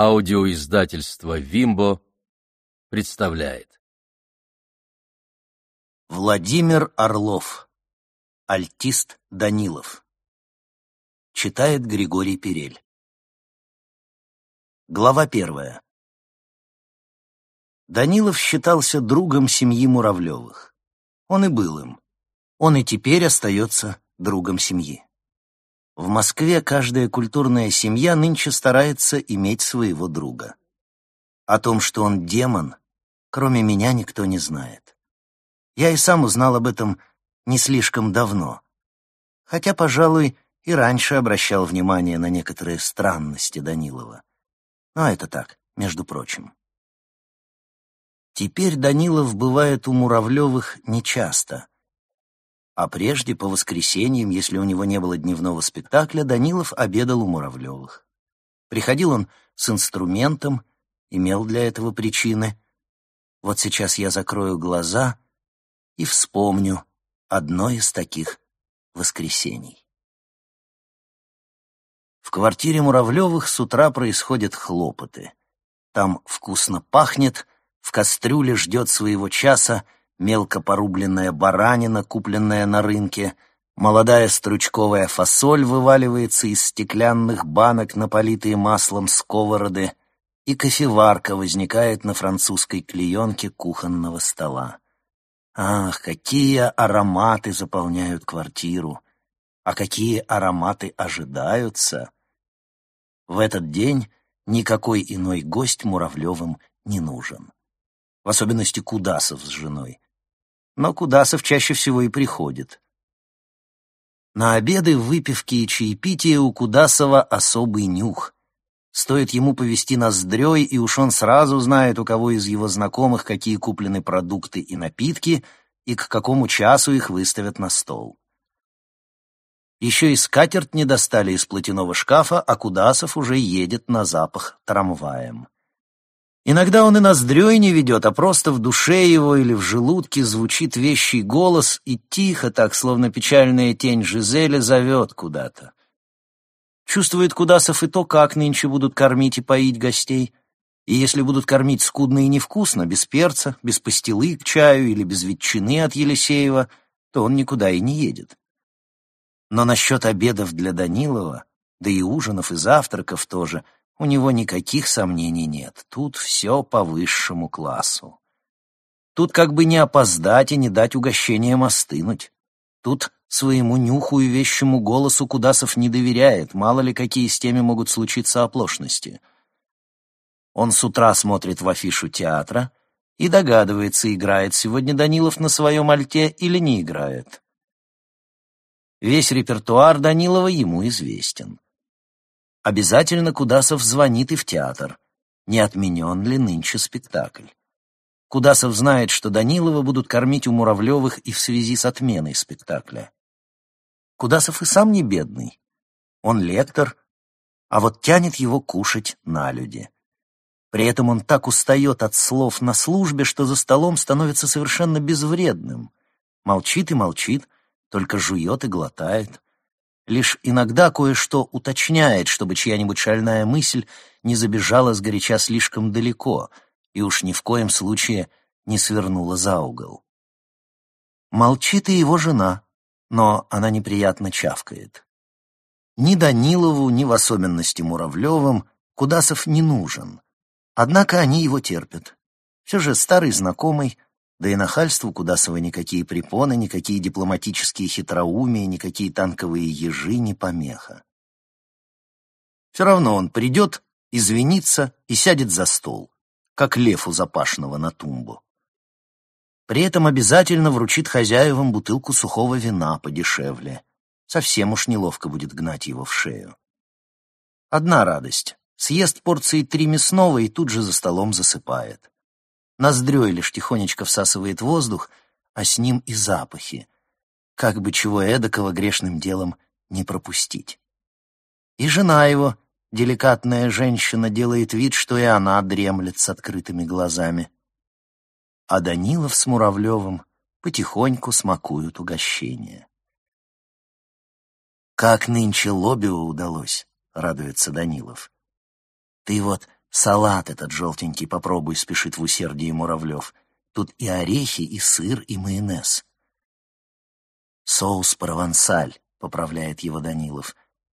Аудиоиздательство «Вимбо» представляет. Владимир Орлов. Альтист Данилов. Читает Григорий Перель. Глава первая. Данилов считался другом семьи Муравлевых. Он и был им. Он и теперь остается другом семьи. В Москве каждая культурная семья нынче старается иметь своего друга. О том, что он демон, кроме меня никто не знает. Я и сам узнал об этом не слишком давно. Хотя, пожалуй, и раньше обращал внимание на некоторые странности Данилова. Но это так, между прочим. Теперь Данилов бывает у Муравлевых нечасто — а прежде, по воскресеньям, если у него не было дневного спектакля, Данилов обедал у Муравлевых. Приходил он с инструментом, имел для этого причины. Вот сейчас я закрою глаза и вспомню одно из таких воскресений. В квартире Муравлевых с утра происходят хлопоты. Там вкусно пахнет, в кастрюле ждет своего часа мелко порубленная баранина, купленная на рынке, молодая стручковая фасоль вываливается из стеклянных банок на политые маслом сковороды, и кофеварка возникает на французской клеенке кухонного стола. Ах, какие ароматы заполняют квартиру! А какие ароматы ожидаются! В этот день никакой иной гость Муравлевым не нужен. В особенности Кудасов с женой но Кудасов чаще всего и приходит. На обеды, выпивки и чаепития у Кудасова особый нюх. Стоит ему повести ноздрёй, и уж он сразу знает, у кого из его знакомых какие куплены продукты и напитки, и к какому часу их выставят на стол. Еще и скатерть не достали из платяного шкафа, а Кудасов уже едет на запах трамваем. Иногда он и ноздрёй не ведет, а просто в душе его или в желудке звучит вещий голос и тихо так, словно печальная тень Жизели, зовет куда-то. Чувствует Кудасов и то, как нынче будут кормить и поить гостей. И если будут кормить скудно и невкусно, без перца, без пастилы к чаю или без ветчины от Елисеева, то он никуда и не едет. Но насчет обедов для Данилова, да и ужинов и завтраков тоже — у него никаких сомнений нет. Тут все по высшему классу. Тут как бы не опоздать и не дать угощениям остынуть. Тут своему нюху и вещему голосу Кудасов не доверяет, мало ли какие с теми могут случиться оплошности. Он с утра смотрит в афишу театра и догадывается, играет сегодня Данилов на своем альте или не играет. Весь репертуар Данилова ему известен. Обязательно Кудасов звонит и в театр. Не отменен ли нынче спектакль? Кудасов знает, что Данилова будут кормить у Муравлевых и в связи с отменой спектакля. Кудасов и сам не бедный. Он лектор, а вот тянет его кушать на люди. При этом он так устает от слов на службе, что за столом становится совершенно безвредным. Молчит и молчит, только жует и глотает лишь иногда кое-что уточняет, чтобы чья-нибудь шальная мысль не забежала сгоряча слишком далеко и уж ни в коем случае не свернула за угол. Молчит и его жена, но она неприятно чавкает. Ни Данилову, ни в особенности Муравлевым Кудасов не нужен. Однако они его терпят. Все же старый знакомый, да и нахальству Кудасова никакие препоны, никакие дипломатические хитроумия, никакие танковые ежи не помеха. Все равно он придет, извинится и сядет за стол, как лев у запашного на тумбу. При этом обязательно вручит хозяевам бутылку сухого вина подешевле. Совсем уж неловко будет гнать его в шею. Одна радость — съест порции три мясного и тут же за столом засыпает. Ноздрёй лишь тихонечко всасывает воздух, а с ним и запахи. Как бы чего эдакого грешным делом не пропустить. И жена его, деликатная женщина, делает вид, что и она дремлет с открытыми глазами. А Данилов с Муравлевым потихоньку смакуют угощение. «Как нынче Лобио удалось», — радуется Данилов. «Ты вот Салат этот желтенький попробуй, спешит в усердии Муравлев. Тут и орехи, и сыр, и майонез. Соус провансаль, поправляет его Данилов,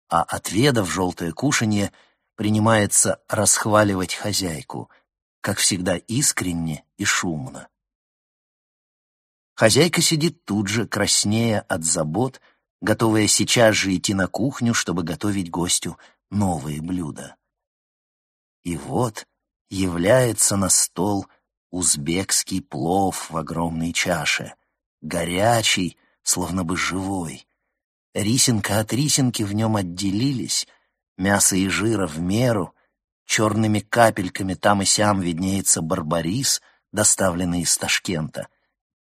а отведав желтое кушанье, принимается расхваливать хозяйку, как всегда искренне и шумно. Хозяйка сидит тут же, краснея от забот, готовая сейчас же идти на кухню, чтобы готовить гостю новые блюда. И вот является на стол узбекский плов в огромной чаше, горячий, словно бы живой. Рисинка от рисинки в нем отделились, мясо и жира в меру, черными капельками там и сям виднеется барбарис, доставленный из Ташкента,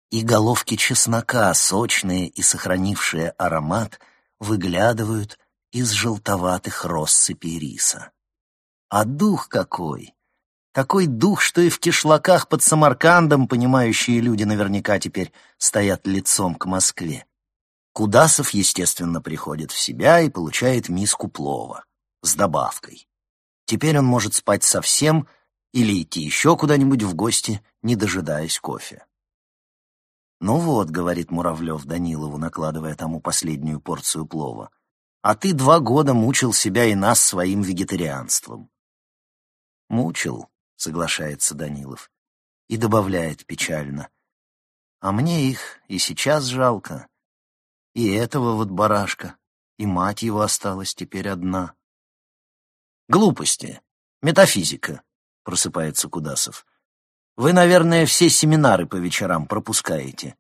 и головки чеснока, сочные и сохранившие аромат, выглядывают из желтоватых россыпей риса. А дух какой! Такой дух, что и в кишлаках под Самаркандом понимающие люди наверняка теперь стоят лицом к Москве. Кудасов, естественно, приходит в себя и получает миску плова с добавкой. Теперь он может спать совсем или идти еще куда-нибудь в гости, не дожидаясь кофе. «Ну вот», — говорит Муравлев Данилову, накладывая тому последнюю порцию плова, «а ты два года мучил себя и нас своим вегетарианством. «Мучил», — соглашается Данилов, и добавляет печально. «А мне их и сейчас жалко. И этого вот барашка, и мать его осталась теперь одна». «Глупости, метафизика», — просыпается Кудасов. «Вы, наверное, все семинары по вечерам пропускаете».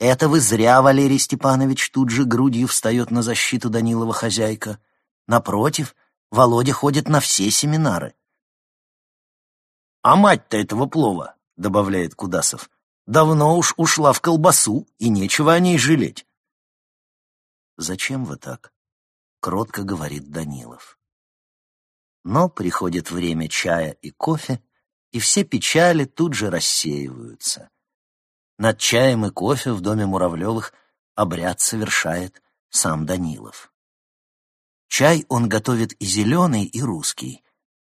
«Это вы зря, Валерий Степанович», тут же грудью встает на защиту Данилова хозяйка. «Напротив, Володя ходит на все семинары. «А мать-то этого плова», — добавляет Кудасов, — «давно уж ушла в колбасу, и нечего о ней жалеть». «Зачем вы так?» — кротко говорит Данилов. Но приходит время чая и кофе, и все печали тут же рассеиваются. Над чаем и кофе в доме Муравлевых обряд совершает сам Данилов. Чай он готовит и зеленый, и русский.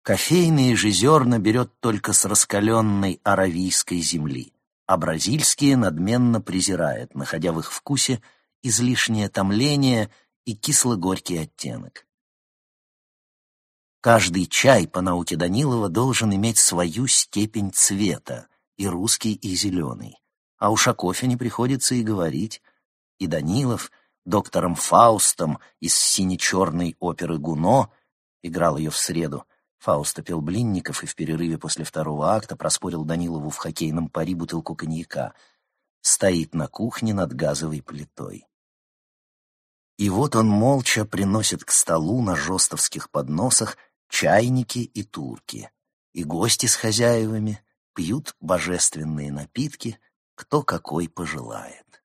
Кофейные же зерна берет только с раскаленной аравийской земли, а бразильские надменно презирает, находя в их вкусе излишнее томление и кисло-горький оттенок. Каждый чай, по науке Данилова, должен иметь свою степень цвета, и русский, и зеленый. А уж о кофе не приходится и говорить. И Данилов — доктором Фаустом из сине-черной оперы «Гуно», играл ее в среду. Фауста пел Блинников и в перерыве после второго акта проспорил Данилову в хоккейном пари бутылку коньяка. Стоит на кухне над газовой плитой. И вот он молча приносит к столу на жестовских подносах чайники и турки. И гости с хозяевами пьют божественные напитки, кто какой пожелает.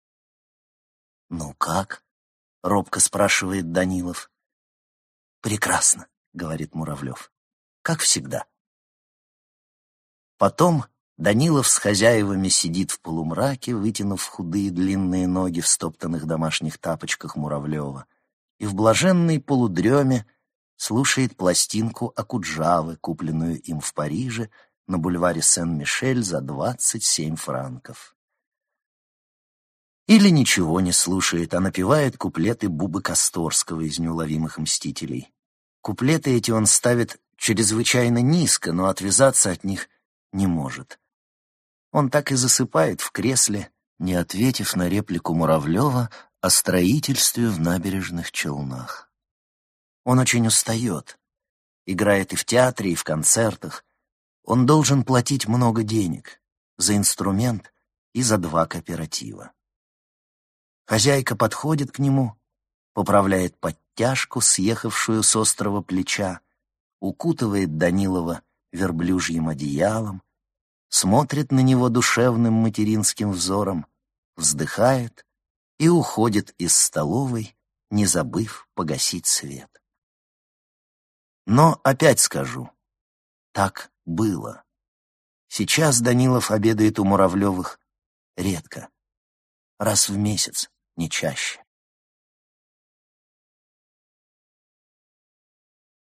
«Ну как?» — робко спрашивает Данилов. «Прекрасно», — говорит Муравлев, — «как всегда». Потом Данилов с хозяевами сидит в полумраке, вытянув худые длинные ноги в стоптанных домашних тапочках Муравлева, и в блаженной полудреме слушает пластинку Акуджавы, купленную им в Париже на бульваре Сен-Мишель за двадцать семь франков. Или ничего не слушает, а напевает куплеты Бубы Косторского из «Неуловимых мстителей». Куплеты эти он ставит чрезвычайно низко, но отвязаться от них не может. Он так и засыпает в кресле, не ответив на реплику Муравлева о строительстве в набережных Челнах. Он очень устает, играет и в театре, и в концертах. Он должен платить много денег за инструмент и за два кооператива. Хозяйка подходит к нему, поправляет подтяжку, съехавшую с острого плеча, укутывает Данилова верблюжьим одеялом, смотрит на него душевным материнским взором, вздыхает и уходит из столовой, не забыв погасить свет. Но опять скажу, так было. Сейчас Данилов обедает у Муравлевых редко, раз в месяц не чаще.